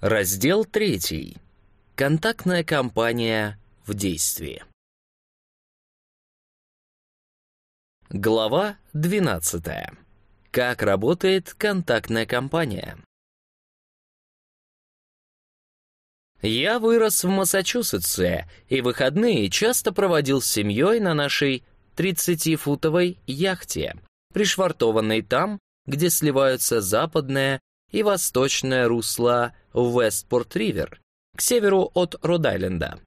Раздел 3. Контактная компания в действии. Глава 12. Как работает контактная компания? Я вырос в Массачусетсе и выходные часто проводил с семьей на нашей 30-футовой яхте, пришвартованной там, где сливаются западное и восточное русло Вестпорт-Ривер, к северу от Род-Айленда.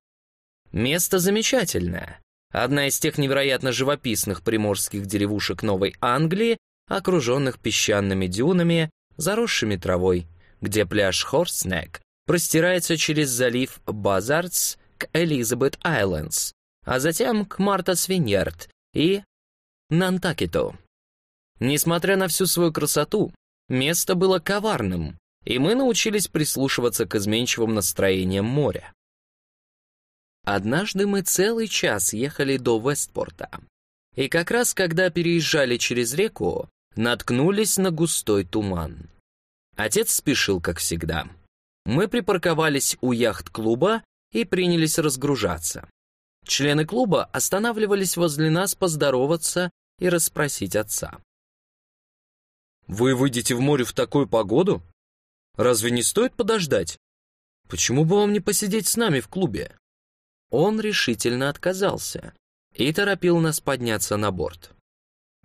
Место замечательное. Одна из тех невероятно живописных приморских деревушек Новой Англии, окруженных песчаными дюнами, заросшими травой, где пляж Хорснек простирается через залив Базардс к Элизабет-Айлендс, а затем к Марта-Свиньярд и Нантакету. Несмотря на всю свою красоту, место было коварным, и мы научились прислушиваться к изменчивым настроениям моря. Однажды мы целый час ехали до Вестпорта, и как раз когда переезжали через реку, наткнулись на густой туман. Отец спешил, как всегда. Мы припарковались у яхт-клуба и принялись разгружаться. Члены клуба останавливались возле нас поздороваться и расспросить отца. «Вы выйдете в море в такую погоду? Разве не стоит подождать? Почему бы вам не посидеть с нами в клубе?» Он решительно отказался и торопил нас подняться на борт.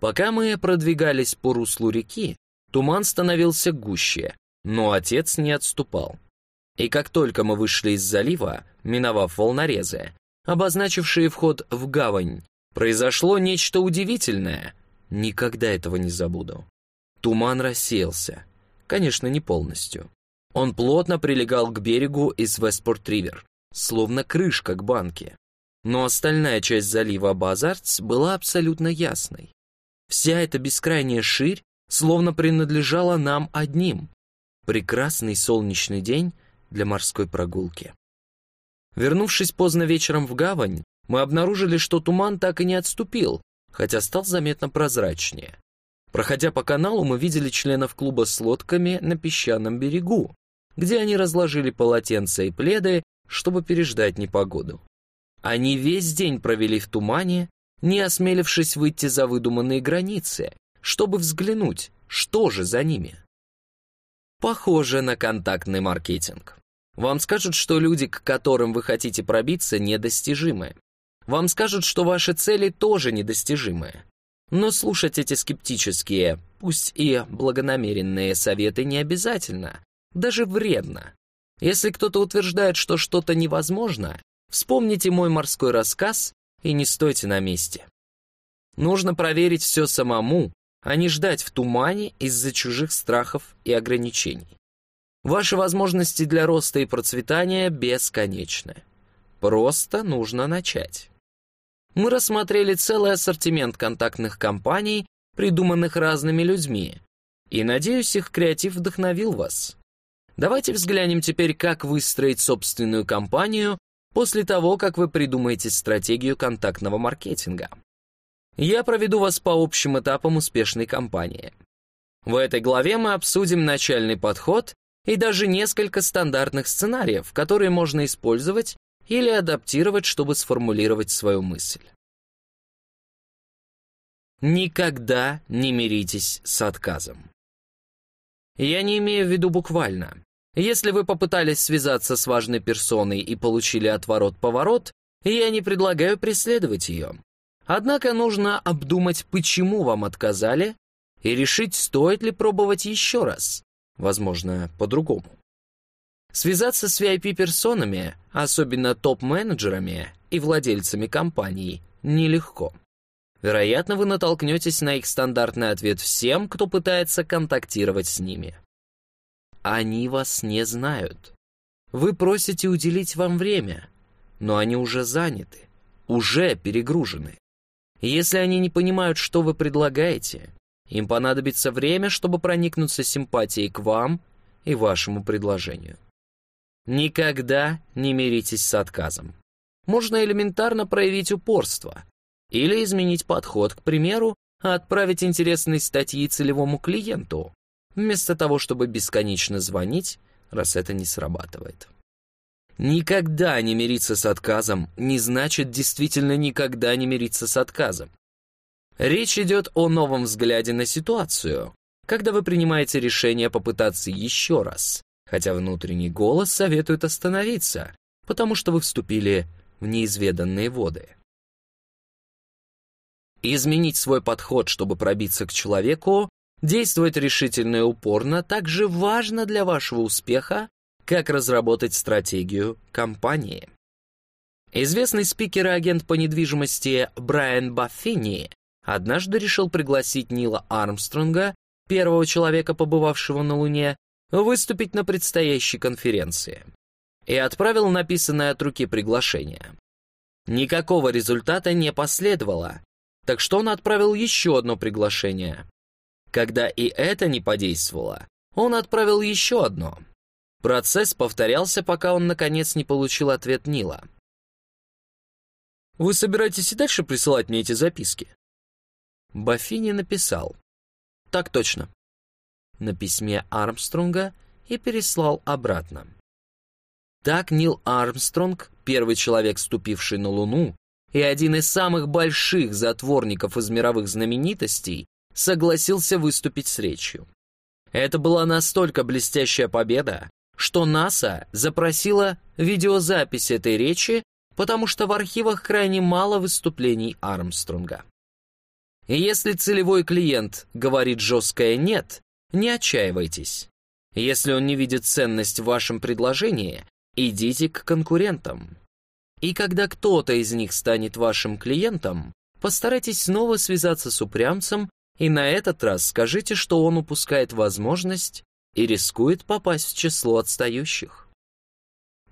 Пока мы продвигались по руслу реки, туман становился гуще, но отец не отступал. И как только мы вышли из залива, миновав волнорезы, обозначившие вход в гавань, произошло нечто удивительное. Никогда этого не забуду. Туман рассеялся. Конечно, не полностью. Он плотно прилегал к берегу из Вестпорт-Ривер, словно крышка к банке. Но остальная часть залива Базартс была абсолютно ясной. Вся эта бескрайняя ширь словно принадлежала нам одним. Прекрасный солнечный день для морской прогулки. Вернувшись поздно вечером в гавань, мы обнаружили, что туман так и не отступил, хотя стал заметно прозрачнее. Проходя по каналу, мы видели членов клуба с лодками на песчаном берегу, где они разложили полотенца и пледы, чтобы переждать непогоду. Они весь день провели в тумане, не осмелившись выйти за выдуманные границы, чтобы взглянуть, что же за ними. Похоже на контактный маркетинг. Вам скажут, что люди, к которым вы хотите пробиться, недостижимы. Вам скажут, что ваши цели тоже недостижимые. Но слушать эти скептические, пусть и благонамеренные советы не обязательно, даже вредно. Если кто-то утверждает, что что-то невозможно, вспомните мой морской рассказ и не стойте на месте. Нужно проверить все самому, а не ждать в тумане из-за чужих страхов и ограничений. Ваши возможности для роста и процветания бесконечны. Просто нужно начать мы рассмотрели целый ассортимент контактных компаний, придуманных разными людьми. И, надеюсь, их креатив вдохновил вас. Давайте взглянем теперь, как выстроить собственную компанию после того, как вы придумаете стратегию контактного маркетинга. Я проведу вас по общим этапам успешной компании. В этой главе мы обсудим начальный подход и даже несколько стандартных сценариев, которые можно использовать или адаптировать, чтобы сформулировать свою мысль. Никогда не миритесь с отказом. Я не имею в виду буквально. Если вы попытались связаться с важной персоной и получили отворот-поворот, я не предлагаю преследовать ее. Однако нужно обдумать, почему вам отказали, и решить, стоит ли пробовать еще раз, возможно, по-другому. Связаться с VIP-персонами, особенно топ-менеджерами и владельцами компаний, нелегко. Вероятно, вы натолкнетесь на их стандартный ответ всем, кто пытается контактировать с ними. Они вас не знают. Вы просите уделить вам время, но они уже заняты, уже перегружены. Если они не понимают, что вы предлагаете, им понадобится время, чтобы проникнуться симпатией к вам и вашему предложению. Никогда не миритесь с отказом. Можно элементарно проявить упорство или изменить подход, к примеру, отправить интересные статьи целевому клиенту, вместо того, чтобы бесконечно звонить, раз это не срабатывает. Никогда не мириться с отказом не значит действительно никогда не мириться с отказом. Речь идет о новом взгляде на ситуацию, когда вы принимаете решение попытаться еще раз, хотя внутренний голос советует остановиться, потому что вы вступили в неизведанные воды. Изменить свой подход, чтобы пробиться к человеку, действовать решительно и упорно так же важно для вашего успеха, как разработать стратегию компании. Известный спикер и агент по недвижимости Брайан Баффини однажды решил пригласить Нила Армстронга, первого человека, побывавшего на Луне, выступить на предстоящей конференции. И отправил написанное от руки приглашение. Никакого результата не последовало, так что он отправил еще одно приглашение. Когда и это не подействовало, он отправил еще одно. Процесс повторялся, пока он наконец не получил ответ Нила. «Вы собираетесь и дальше присылать мне эти записки?» Баффини написал. «Так точно». На письме Армстронга и переслал обратно. Так Нил Армстронг, первый человек, ступивший на Луну, и один из самых больших затворников из мировых знаменитостей согласился выступить с речью. Это была настолько блестящая победа, что НАСА запросила видеозапись этой речи, потому что в архивах крайне мало выступлений Армстронга. И если целевой клиент говорит жесткое «нет», не отчаивайтесь. Если он не видит ценность в вашем предложении, идите к конкурентам. И когда кто-то из них станет вашим клиентом, постарайтесь снова связаться с упрямцем и на этот раз скажите, что он упускает возможность и рискует попасть в число отстающих.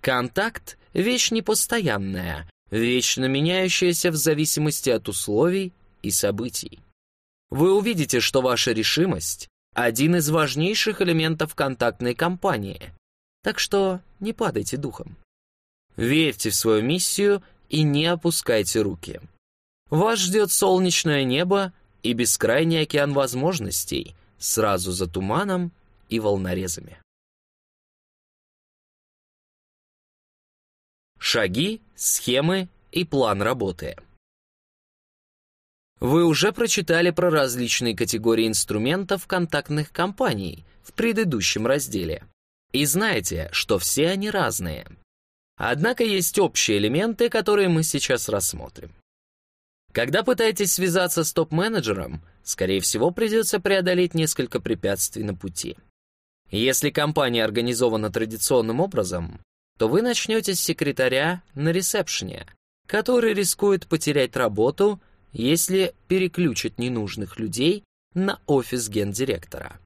Контакт — вещь непостоянная, вечно меняющаяся в зависимости от условий и событий. Вы увидите, что ваша решимость — один из важнейших элементов контактной кампании, так что не падайте духом. Верьте в свою миссию и не опускайте руки. Вас ждет солнечное небо и бескрайний океан возможностей сразу за туманом и волнорезами. Шаги, схемы и план работы. Вы уже прочитали про различные категории инструментов контактных компаний в предыдущем разделе. И знаете, что все они разные. Однако есть общие элементы, которые мы сейчас рассмотрим. Когда пытаетесь связаться с топ-менеджером, скорее всего, придется преодолеть несколько препятствий на пути. Если компания организована традиционным образом, то вы начнете с секретаря на ресепшене, который рискует потерять работу, если переключит ненужных людей на офис гендиректора.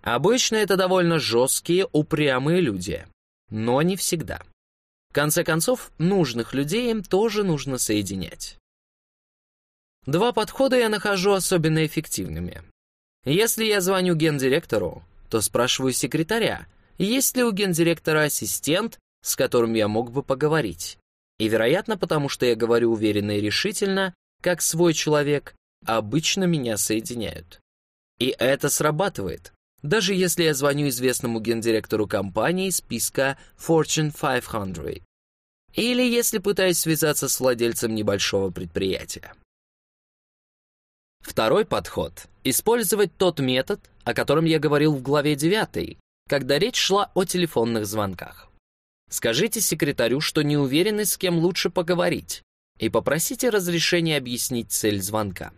Обычно это довольно жесткие, упрямые люди, но не всегда. В конце концов, нужных людей им тоже нужно соединять. Два подхода я нахожу особенно эффективными. Если я звоню гендиректору, то спрашиваю секретаря, есть ли у гендиректора ассистент, с которым я мог бы поговорить. И, вероятно, потому что я говорю уверенно и решительно, как свой человек, обычно меня соединяют. И это срабатывает, даже если я звоню известному гендиректору компании списка Fortune 500. Или если пытаюсь связаться с владельцем небольшого предприятия. Второй подход — использовать тот метод, о котором я говорил в главе 9, когда речь шла о телефонных звонках. Скажите секретарю, что не уверены, с кем лучше поговорить, и попросите разрешения объяснить цель звонка.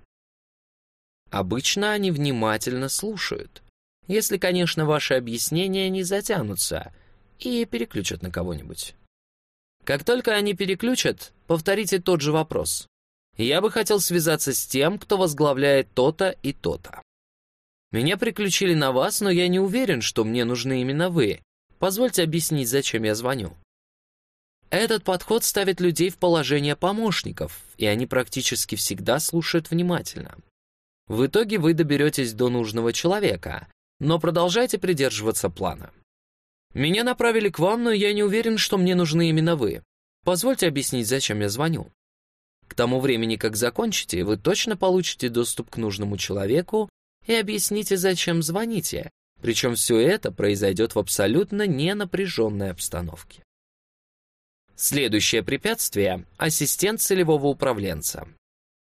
Обычно они внимательно слушают, если, конечно, ваши объяснения не затянутся и переключат на кого-нибудь. Как только они переключат, повторите тот же вопрос. Я бы хотел связаться с тем, кто возглавляет то-то и то-то. Меня приключили на вас, но я не уверен, что мне нужны именно вы. Позвольте объяснить, зачем я звоню. Этот подход ставит людей в положение помощников, и они практически всегда слушают внимательно. В итоге вы доберетесь до нужного человека, но продолжайте придерживаться плана. Меня направили к вам, но я не уверен, что мне нужны именно вы. Позвольте объяснить, зачем я звоню. К тому времени, как закончите, вы точно получите доступ к нужному человеку и объясните, зачем звоните, Причем все это произойдет в абсолютно ненапряженной обстановке. Следующее препятствие – ассистент целевого управленца.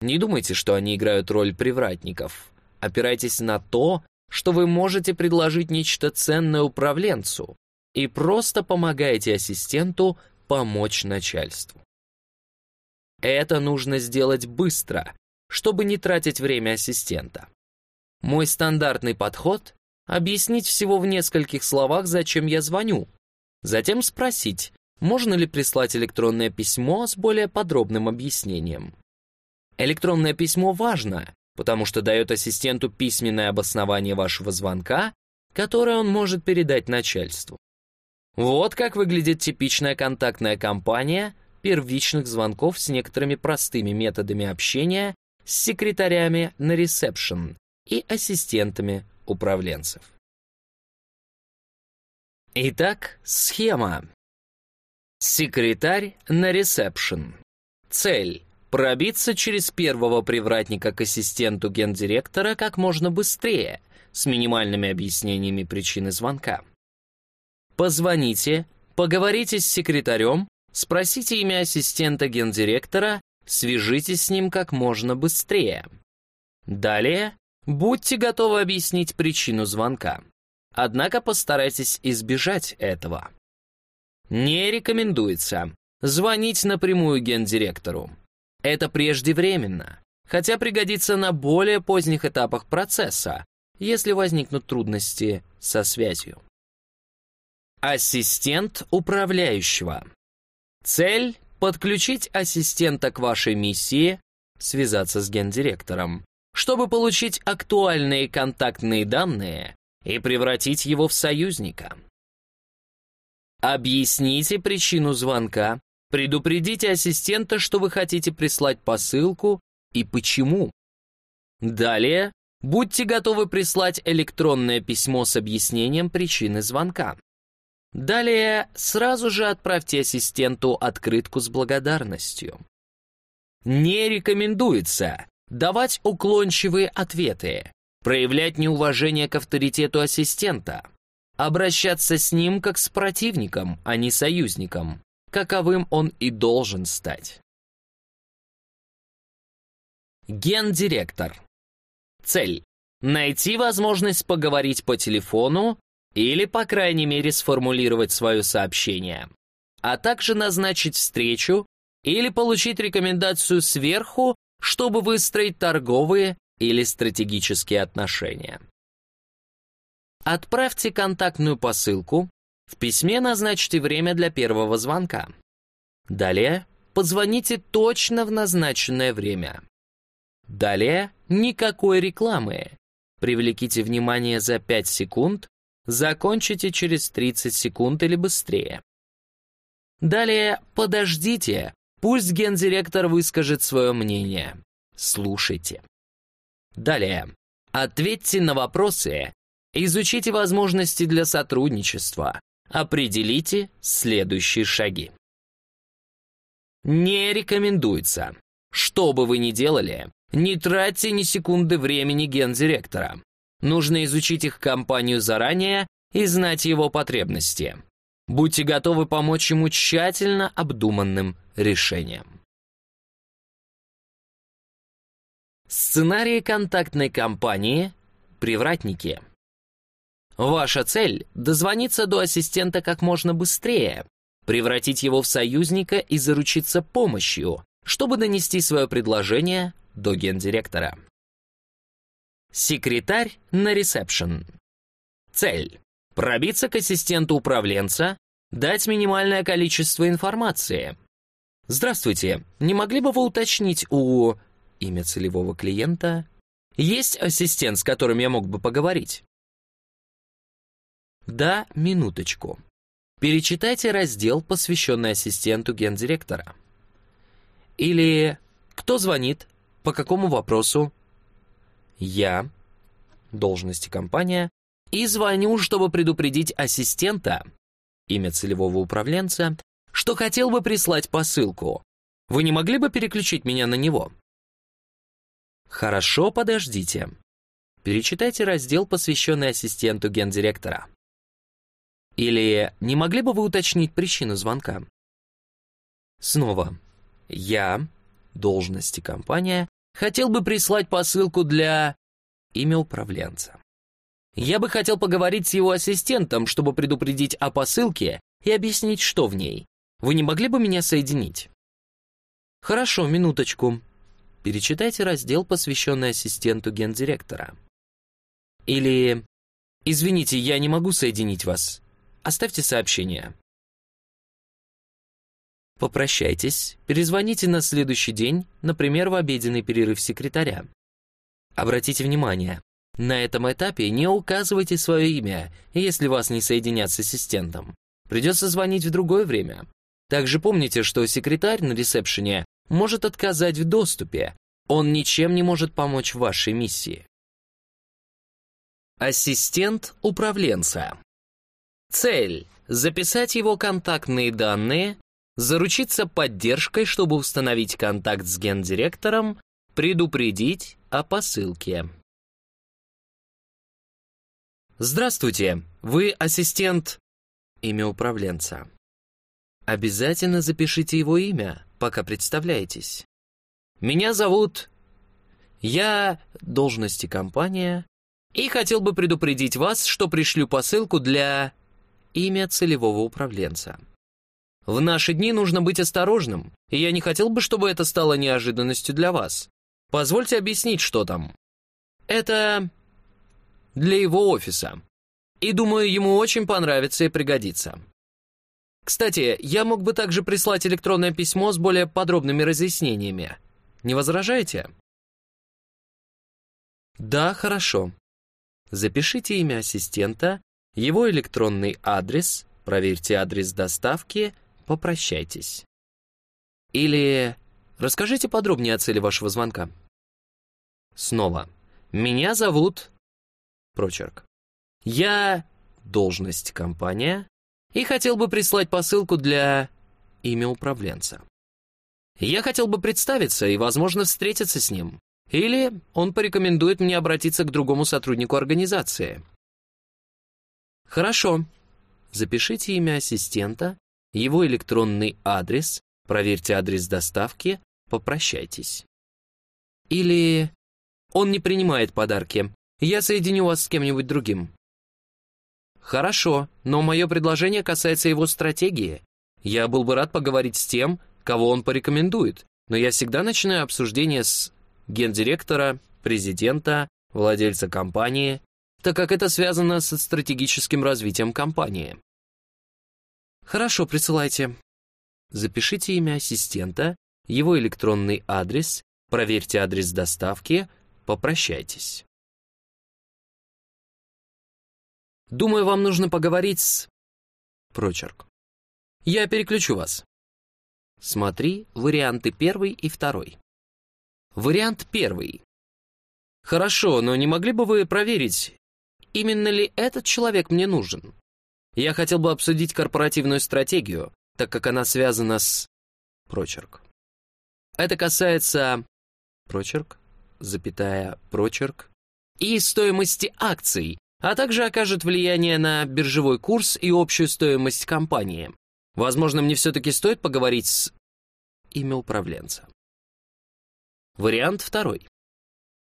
Не думайте, что они играют роль привратников. Опирайтесь на то, что вы можете предложить нечто ценное управленцу и просто помогайте ассистенту помочь начальству. Это нужно сделать быстро, чтобы не тратить время ассистента. Мой стандартный подход — объяснить всего в нескольких словах, зачем я звоню, затем спросить, можно ли прислать электронное письмо с более подробным объяснением. Электронное письмо важно, потому что дает ассистенту письменное обоснование вашего звонка, которое он может передать начальству. Вот как выглядит типичная контактная кампания первичных звонков с некоторыми простыми методами общения с секретарями на ресепшн и ассистентами управленцев. Итак, схема. Секретарь на ресепшн. Цель – пробиться через первого привратника к ассистенту гендиректора как можно быстрее, с минимальными объяснениями причины звонка. Позвоните, поговорите с секретарем, спросите имя ассистента гендиректора, свяжитесь с ним как можно быстрее. Далее, будьте готовы объяснить причину звонка. Однако постарайтесь избежать этого. Не рекомендуется звонить напрямую гендиректору. Это преждевременно, хотя пригодится на более поздних этапах процесса, если возникнут трудности со связью. Ассистент управляющего. Цель — подключить ассистента к вашей миссии, связаться с гендиректором, чтобы получить актуальные контактные данные и превратить его в союзника. Объясните причину звонка, предупредите ассистента, что вы хотите прислать посылку и почему. Далее, будьте готовы прислать электронное письмо с объяснением причины звонка. Далее, сразу же отправьте ассистенту открытку с благодарностью. Не рекомендуется давать уклончивые ответы, проявлять неуважение к авторитету ассистента, обращаться с ним как с противником, а не союзником, каковым он и должен стать. Гендиректор. Цель. Найти возможность поговорить по телефону или, по крайней мере, сформулировать свое сообщение, а также назначить встречу или получить рекомендацию сверху, чтобы выстроить торговые или стратегические отношения. Отправьте контактную посылку, в письме назначьте время для первого звонка. Далее позвоните точно в назначенное время. Далее никакой рекламы. Привлеките внимание за 5 секунд, закончите через 30 секунд или быстрее. Далее подождите, пусть гендиректор выскажет свое мнение. Слушайте. Далее ответьте на вопросы, Изучите возможности для сотрудничества. Определите следующие шаги. Не рекомендуется. Что бы вы ни делали, не тратьте ни секунды времени гендиректора. Нужно изучить их компанию заранее и знать его потребности. Будьте готовы помочь ему тщательно обдуманным решением. Сценарии контактной кампании «Привратники» Ваша цель — дозвониться до ассистента как можно быстрее, превратить его в союзника и заручиться помощью, чтобы донести свое предложение до гендиректора. Секретарь на ресепшн. Цель — пробиться к ассистенту управленца, дать минимальное количество информации. Здравствуйте, не могли бы вы уточнить у... Имя целевого клиента? Есть ассистент, с которым я мог бы поговорить? Да, минуточку. Перечитайте раздел, посвященный ассистенту гендиректора. Или кто звонит, по какому вопросу? Я, должности компания, и звоню, чтобы предупредить ассистента, имя целевого управленца, что хотел бы прислать посылку. Вы не могли бы переключить меня на него? Хорошо, подождите. перечитайте раздел, посвященный ассистенту гендиректора. Или не могли бы вы уточнить причину звонка? Снова. Я, должности компания, хотел бы прислать посылку для имя управленца. Я бы хотел поговорить с его ассистентом, чтобы предупредить о посылке и объяснить, что в ней. Вы не могли бы меня соединить? Хорошо, минуточку. Перечитайте раздел, посвященный ассистенту гендиректора. Или «Извините, я не могу соединить вас. Оставьте сообщение». Попрощайтесь, перезвоните на следующий день, например, в обеденный перерыв секретаря. Обратите внимание, на этом этапе не указывайте свое имя, если вас не соединят с ассистентом. Придется звонить в другое время. Также помните, что секретарь на ресепшене может отказать в доступе. Он ничем не может помочь вашей миссии. Ассистент управленца. Цель – записать его контактные данные, заручиться поддержкой, чтобы установить контакт с гендиректором, предупредить о посылке. Здравствуйте, вы ассистент... Имя управленца. Обязательно запишите его имя, пока представляетесь. Меня зовут... Я... Должности компания. И хотел бы предупредить вас, что пришлю посылку для... Имя целевого управленца. В наши дни нужно быть осторожным, и я не хотел бы, чтобы это стало неожиданностью для вас. Позвольте объяснить, что там. Это для его офиса. И думаю, ему очень понравится и пригодится. Кстати, я мог бы также прислать электронное письмо с более подробными разъяснениями. Не возражаете? Да, хорошо. Запишите имя ассистента, его электронный адрес, проверьте адрес доставки, попрощайтесь. Или расскажите подробнее о цели вашего звонка. Снова. Меня зовут... Прочерк. Я... Должность компания и хотел бы прислать посылку для имя управленца. Я хотел бы представиться и, возможно, встретиться с ним. Или он порекомендует мне обратиться к другому сотруднику организации. Хорошо. Запишите имя ассистента, его электронный адрес, проверьте адрес доставки, попрощайтесь. Или он не принимает подарки. Я соединю вас с кем-нибудь другим. Хорошо, но мое предложение касается его стратегии. Я был бы рад поговорить с тем, кого он порекомендует, но я всегда начинаю обсуждение с гендиректора, президента, владельца компании, так как это связано со стратегическим развитием компании. Хорошо, присылайте. Запишите имя ассистента, его электронный адрес, проверьте адрес доставки, попрощайтесь. Думаю, вам нужно поговорить с... Прочерк. Я переключу вас. Смотри варианты первый и второй. Вариант первый. Хорошо, но не могли бы вы проверить, именно ли этот человек мне нужен? Я хотел бы обсудить корпоративную стратегию, так как она связана с... Прочерк. Это касается... Прочерк, запятая, прочерк. И стоимости акций, а также окажет влияние на биржевой курс и общую стоимость компании. Возможно, мне все-таки стоит поговорить с... Имя управленца. Вариант второй.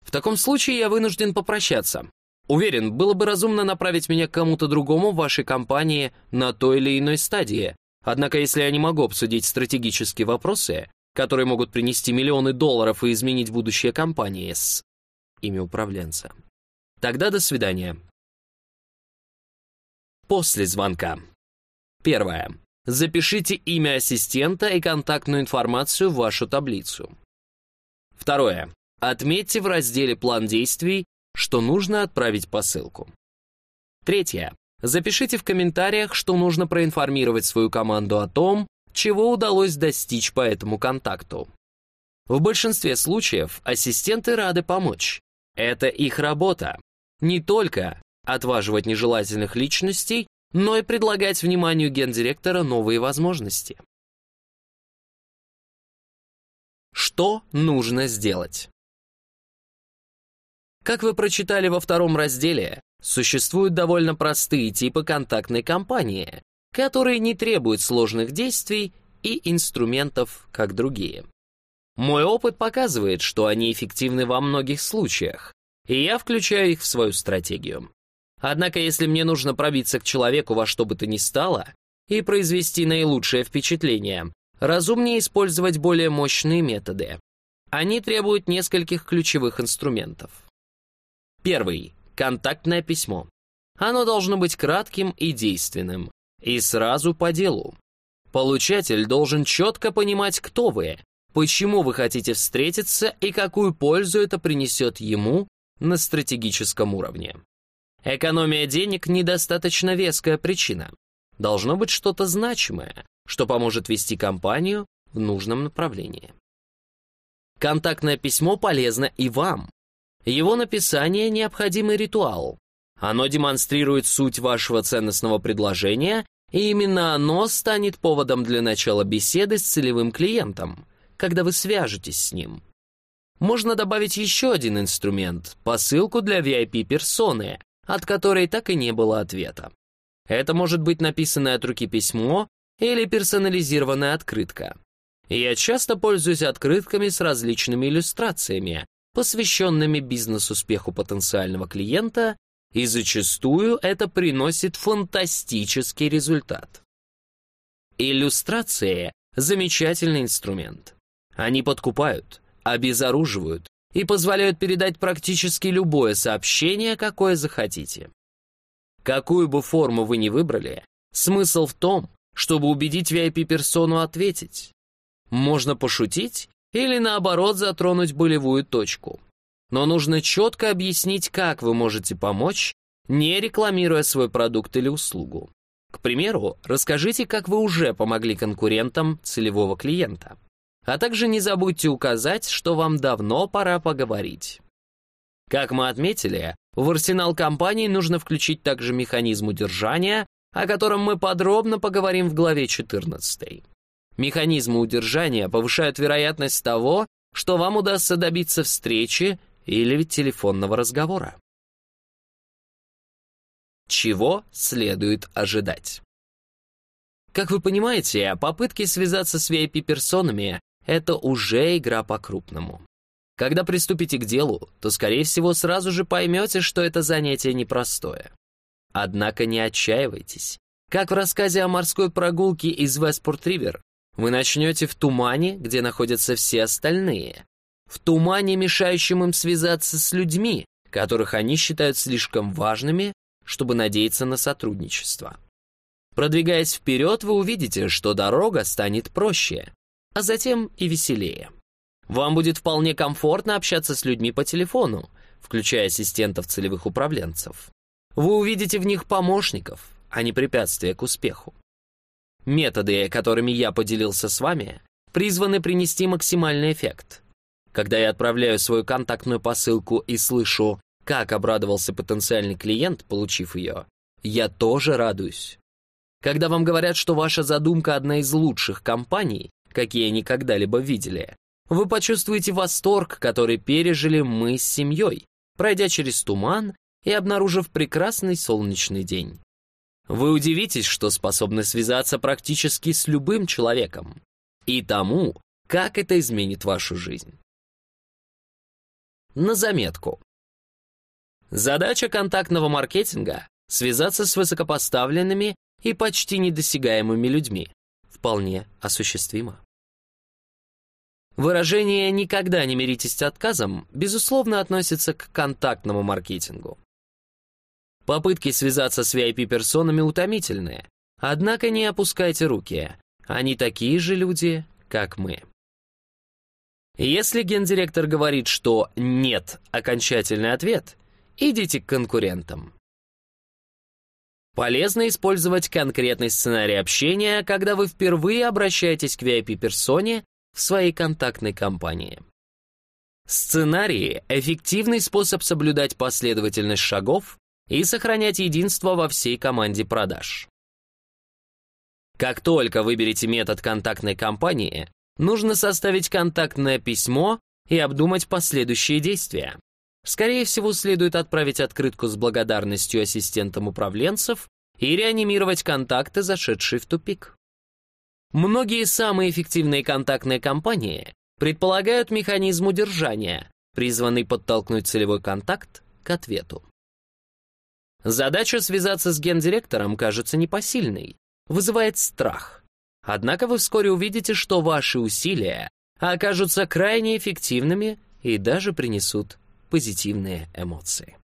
В таком случае я вынужден попрощаться. Уверен, было бы разумно направить меня к кому-то другому в вашей компании на той или иной стадии. Однако, если я не могу обсудить стратегические вопросы, которые могут принести миллионы долларов и изменить будущее компании с... Имя управленца. Тогда до свидания после звонка. Первое. Запишите имя ассистента и контактную информацию в вашу таблицу. Второе. Отметьте в разделе «План действий», что нужно отправить посылку. Третье. Запишите в комментариях, что нужно проинформировать свою команду о том, чего удалось достичь по этому контакту. В большинстве случаев ассистенты рады помочь. Это их работа. Не только отваживать нежелательных личностей, но и предлагать вниманию гендиректора новые возможности. Что нужно сделать? Как вы прочитали во втором разделе, существуют довольно простые типы контактной кампании, которые не требуют сложных действий и инструментов, как другие. Мой опыт показывает, что они эффективны во многих случаях, и я включаю их в свою стратегию. Однако, если мне нужно пробиться к человеку во что бы то ни стало и произвести наилучшее впечатление, разумнее использовать более мощные методы. Они требуют нескольких ключевых инструментов. Первый — контактное письмо. Оно должно быть кратким и действенным, и сразу по делу. Получатель должен четко понимать, кто вы, почему вы хотите встретиться и какую пользу это принесет ему на стратегическом уровне. Экономия денег – недостаточно веская причина. Должно быть что-то значимое, что поможет вести компанию в нужном направлении. Контактное письмо полезно и вам. Его написание – необходимый ритуал. Оно демонстрирует суть вашего ценностного предложения, и именно оно станет поводом для начала беседы с целевым клиентом, когда вы свяжетесь с ним. Можно добавить еще один инструмент – посылку для VIP-персоны, от которой так и не было ответа. Это может быть написанное от руки письмо или персонализированная открытка. Я часто пользуюсь открытками с различными иллюстрациями, посвященными бизнес-успеху потенциального клиента, и зачастую это приносит фантастический результат. Иллюстрации – замечательный инструмент. Они подкупают, обезоруживают и позволяют передать практически любое сообщение, какое захотите. Какую бы форму вы ни выбрали, смысл в том, чтобы убедить VIP-персону ответить. Можно пошутить или, наоборот, затронуть болевую точку. Но нужно четко объяснить, как вы можете помочь, не рекламируя свой продукт или услугу. К примеру, расскажите, как вы уже помогли конкурентам целевого клиента. А также не забудьте указать, что вам давно пора поговорить. Как мы отметили, в арсенал компании нужно включить также механизм удержания, о котором мы подробно поговорим в главе 14. Механизмы удержания повышают вероятность того, что вам удастся добиться встречи или телефонного разговора. Чего следует ожидать? Как вы понимаете, попытки связаться с VIP-персонами это уже игра по-крупному. Когда приступите к делу, то, скорее всего, сразу же поймете, что это занятие непростое. Однако не отчаивайтесь. Как в рассказе о морской прогулке из Вестпорт-Ривер, вы начнете в тумане, где находятся все остальные. В тумане, мешающем им связаться с людьми, которых они считают слишком важными, чтобы надеяться на сотрудничество. Продвигаясь вперед, вы увидите, что дорога станет проще, а затем и веселее. Вам будет вполне комфортно общаться с людьми по телефону, включая ассистентов целевых управленцев. Вы увидите в них помощников, а не препятствия к успеху. Методы, которыми я поделился с вами, призваны принести максимальный эффект. Когда я отправляю свою контактную посылку и слышу, как обрадовался потенциальный клиент, получив ее, я тоже радуюсь. Когда вам говорят, что ваша задумка одна из лучших компаний, какие они когда-либо видели. Вы почувствуете восторг, который пережили мы с семьей, пройдя через туман и обнаружив прекрасный солнечный день. Вы удивитесь, что способны связаться практически с любым человеком и тому, как это изменит вашу жизнь. На заметку. Задача контактного маркетинга — связаться с высокопоставленными и почти недосягаемыми людьми. Вполне осуществимо. Выражение «никогда не миритесь с отказом» безусловно относится к контактному маркетингу. Попытки связаться с VIP-персонами утомительные, однако не опускайте руки, они такие же люди, как мы. Если гендиректор говорит, что «нет» — окончательный ответ, идите к конкурентам. Полезно использовать конкретный сценарий общения, когда вы впервые обращаетесь к VIP-персоне в своей контактной кампании. Сценарии — эффективный способ соблюдать последовательность шагов и сохранять единство во всей команде продаж. Как только выберете метод контактной кампании, нужно составить контактное письмо и обдумать последующие действия. Скорее всего, следует отправить открытку с благодарностью ассистентам управленцев и реанимировать контакты, зашедшие в тупик. Многие самые эффективные контактные кампании предполагают механизм удержания, призванный подтолкнуть целевой контакт к ответу. Задача связаться с гендиректором кажется непосильной, вызывает страх. Однако вы вскоре увидите, что ваши усилия окажутся крайне эффективными и даже принесут позитивные эмоции.